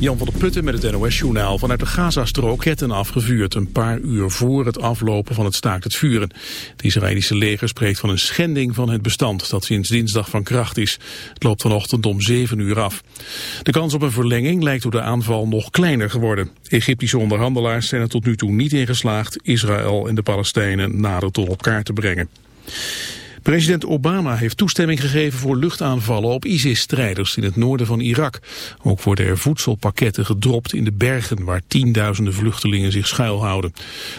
Jan van der Putten met het NOS-journaal vanuit de Gazastrook ketten afgevuurd een paar uur voor het aflopen van het staakt het vuren. Het Israëlische leger spreekt van een schending van het bestand dat sinds dinsdag van kracht is. Het loopt vanochtend om 7 uur af. De kans op een verlenging lijkt door de aanval nog kleiner geworden. Egyptische onderhandelaars zijn er tot nu toe niet in geslaagd Israël en de Palestijnen nader tot elkaar te brengen. President Obama heeft toestemming gegeven voor luchtaanvallen op ISIS-strijders in het noorden van Irak. Ook worden er voedselpakketten gedropt in de bergen waar tienduizenden vluchtelingen zich schuilhouden.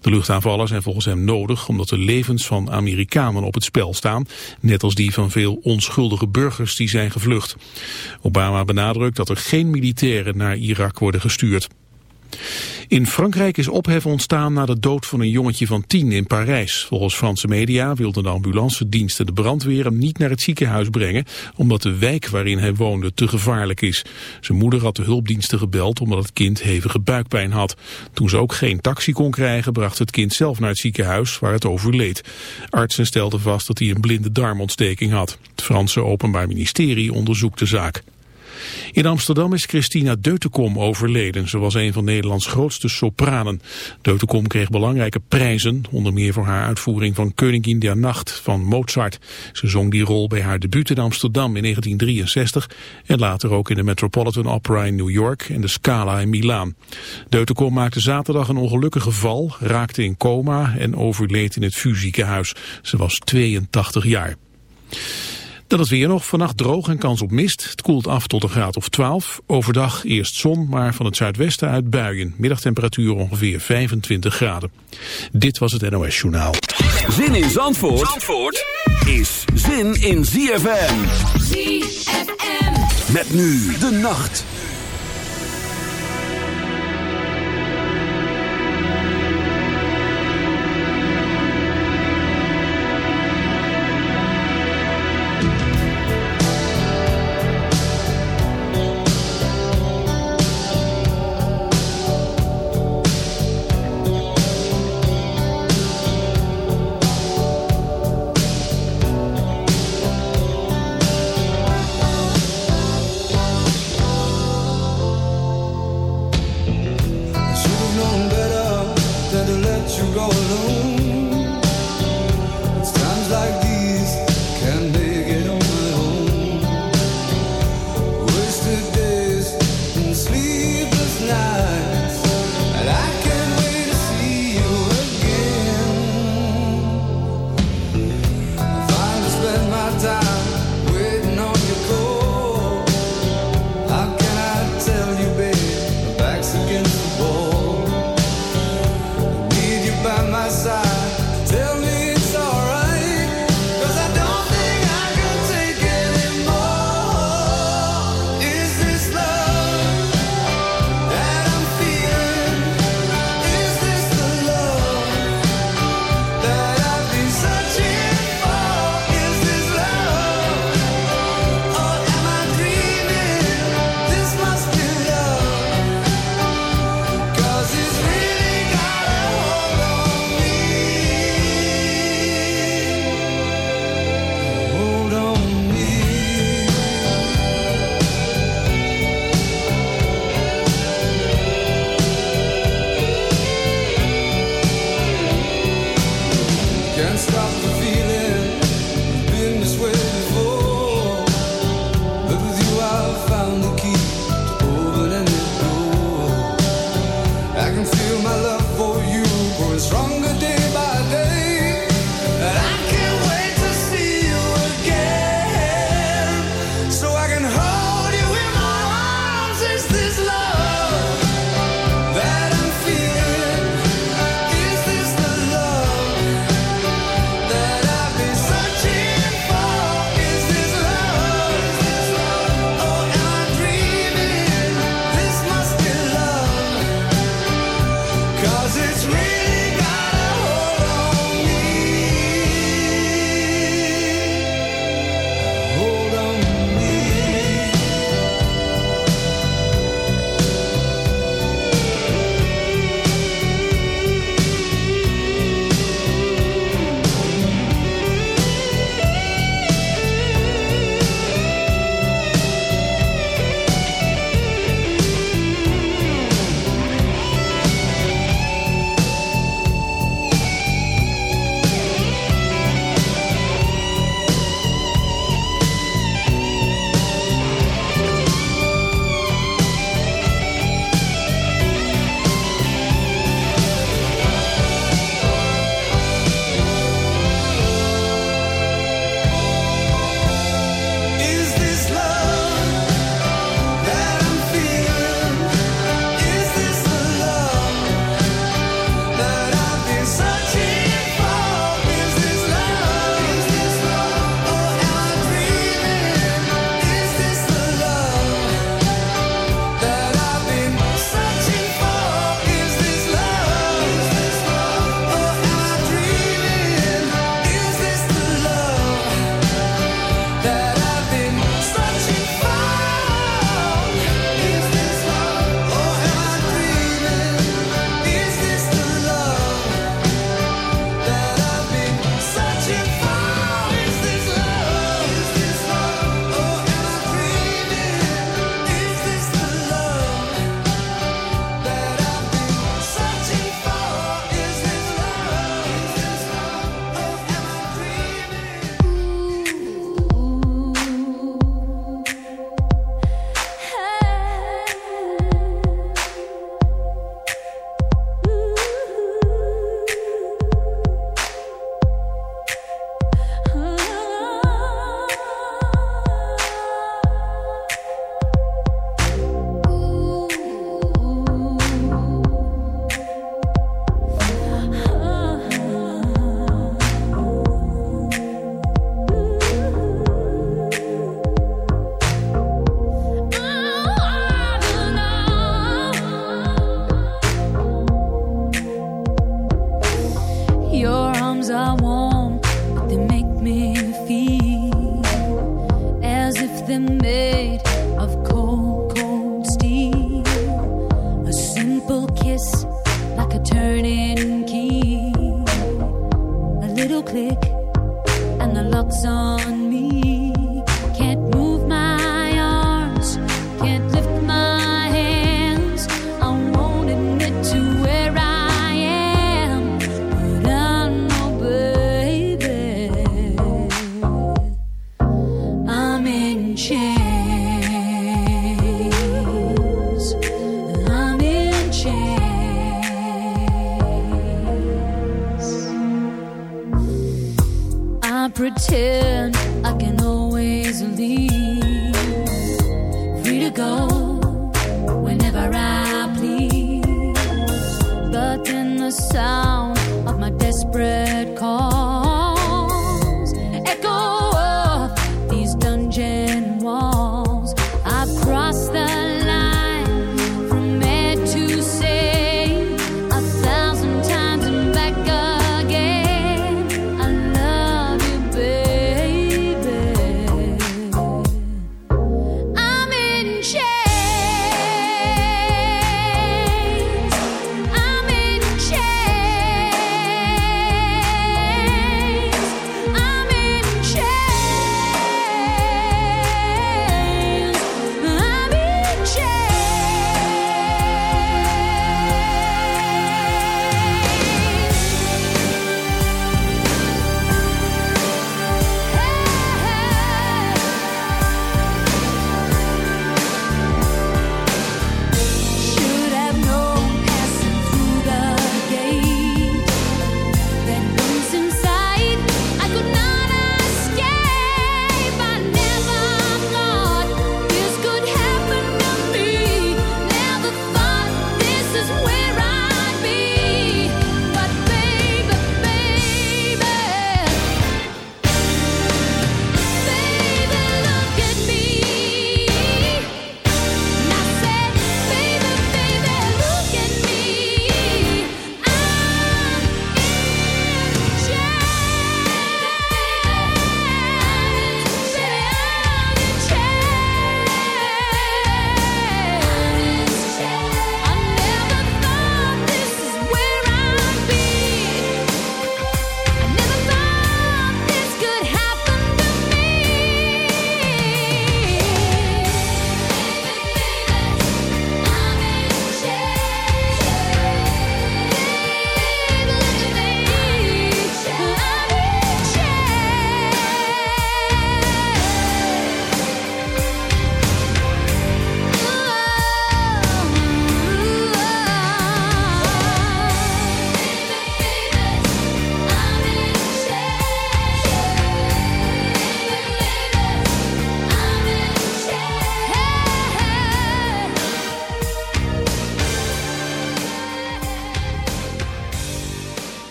De luchtaanvallen zijn volgens hem nodig omdat de levens van Amerikanen op het spel staan, net als die van veel onschuldige burgers die zijn gevlucht. Obama benadrukt dat er geen militairen naar Irak worden gestuurd. In Frankrijk is ophef ontstaan na de dood van een jongetje van tien in Parijs. Volgens Franse media wilden de ambulancediensten de brandweer hem niet naar het ziekenhuis brengen, omdat de wijk waarin hij woonde te gevaarlijk is. Zijn moeder had de hulpdiensten gebeld omdat het kind hevige buikpijn had. Toen ze ook geen taxi kon krijgen, bracht het kind zelf naar het ziekenhuis waar het overleed. Artsen stelden vast dat hij een blinde darmontsteking had. Het Franse Openbaar Ministerie onderzoekt de zaak. In Amsterdam is Christina Deutekom overleden. Ze was een van Nederlands grootste sopranen. Deutekom kreeg belangrijke prijzen, onder meer voor haar uitvoering van Königin der Nacht van Mozart. Ze zong die rol bij haar debuut in Amsterdam in 1963 en later ook in de Metropolitan Opera in New York en de Scala in Milaan. Deutekom maakte zaterdag een ongelukkige val, raakte in coma en overleed in het VU ziekenhuis. Ze was 82 jaar. Dan het weer nog. Vannacht droog en kans op mist. Het koelt af tot een graad of 12. Overdag eerst zon, maar van het zuidwesten uit buien. Middagtemperatuur ongeveer 25 graden. Dit was het NOS Journaal. Zin in Zandvoort, Zandvoort is zin in ZFM. ZFM. Met nu de nacht.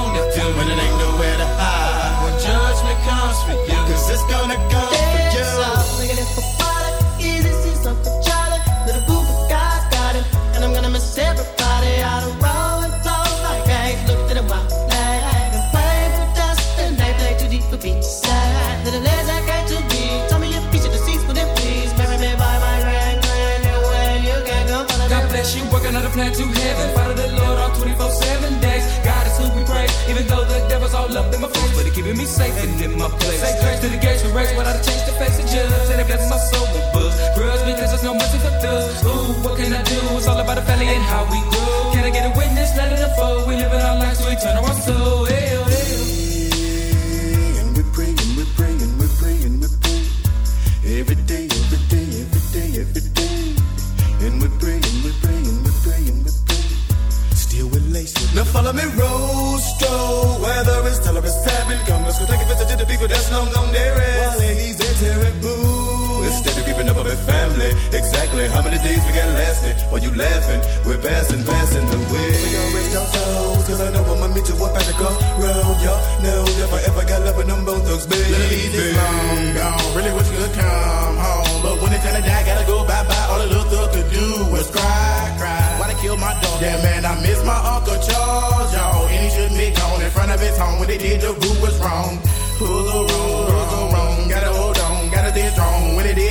You gonna do when it ain't nowhere to hide? When judgment comes for you, cause it's gonna come for you. It's for water, easy, see something Charlie. Little boo, but God's got him. And I'm gonna miss everybody out of roll and flow like I ain't looked at a while. Like, play for dust and they play too deep for beach side. Little legs I got to be. Tell me your of the seats, but please marry me by my grand grand. Your you can go God bless you, working on a plan to heaven. Safe and in my place. Say grace to the gates we race without a change the face of judge. And it blesses my soul with books. Grudge because there's no mercy for thugs. Ooh, what can I do? It's all about the family and how we grow. Can I get a witness? Let it unfold. We live in our lives, so we turn our soul. Hell, hell. We got lasting? While you laughing, we're passing, passing the way. We gon' rest our souls, cause I know I'ma meet you up at the crossroad. Y'all know if I ever got love with them both thugs, baby. Ladies is long gone. Really wish you could come home. But when it's time to die, gotta go bye bye. All the little thug could do was cry, cry. Why they kill my dog? Yeah, man, I miss my Uncle Charles, y'all. And he shouldn't be gone in front of his home. When they did, the root was wrong. Who's the wrong? Who's the wrong? Gotta hold on, gotta stay strong. When it did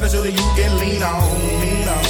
Gotta show that you can lean on. Lean on.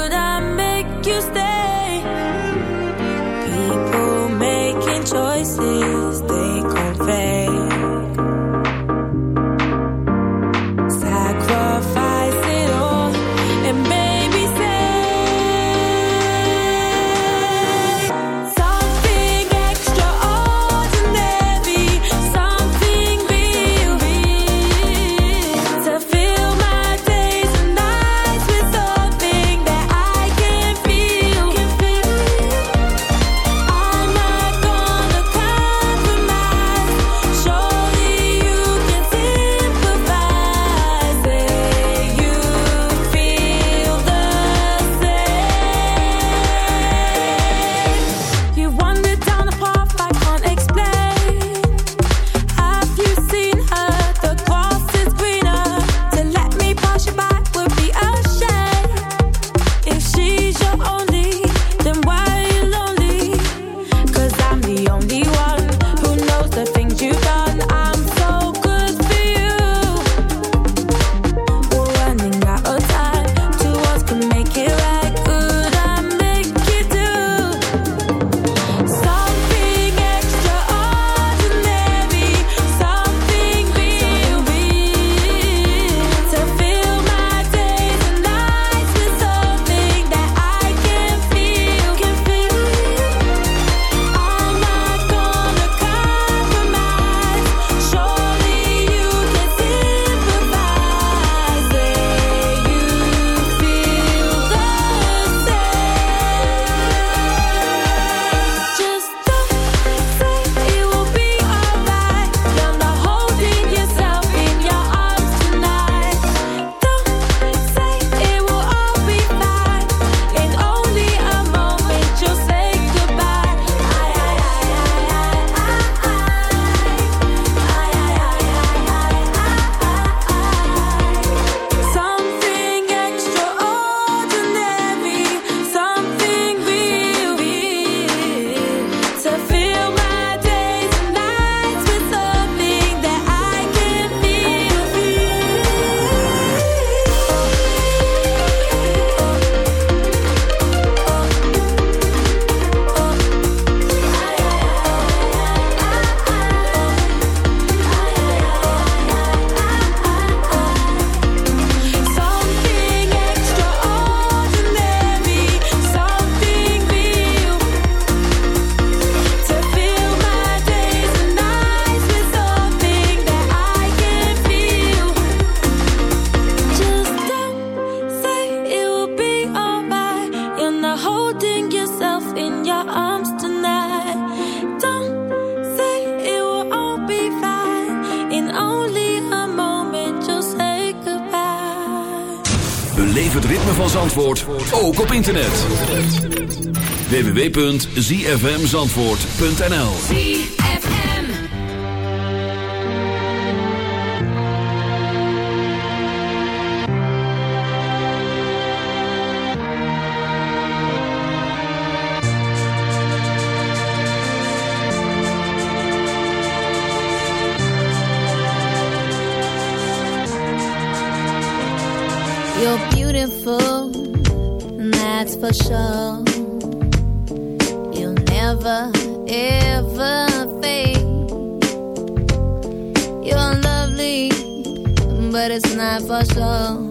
in only a moment just say goodbye. Beleef het ritme van Zandvoort ook op internet. www.zfmzandvoort.nl show. You'll never, ever fade. You're lovely, but it's not for show.